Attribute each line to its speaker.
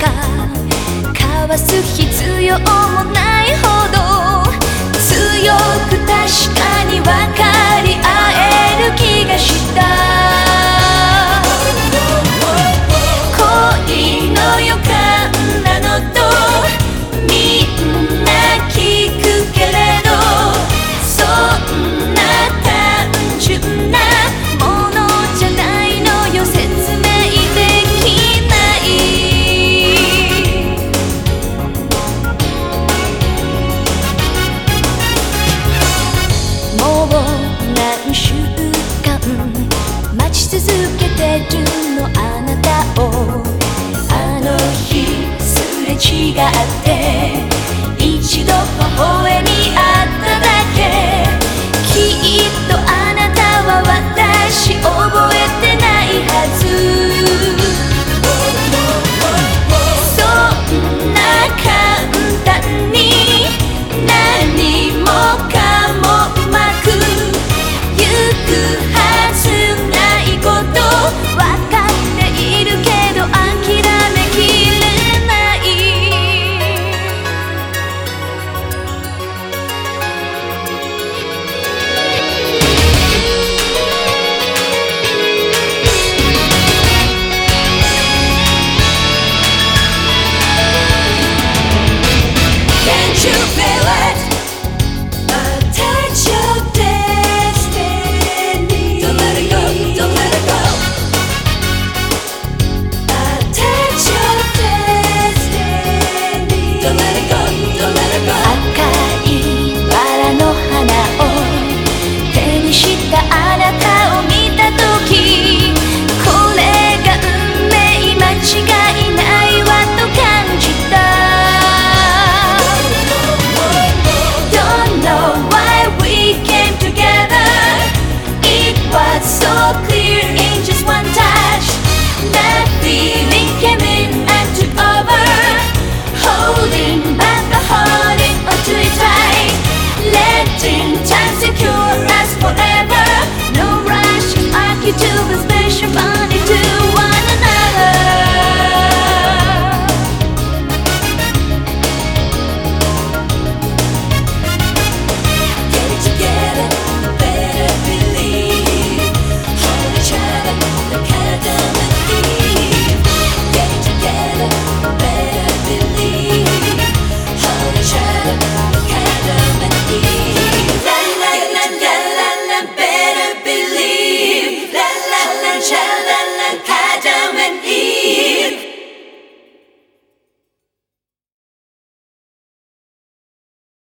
Speaker 1: か。わす必要もないほど強く確かに分かる。もう何週間待ち続けてるのあなたをあの日すれ違って一度微笑みあっただけ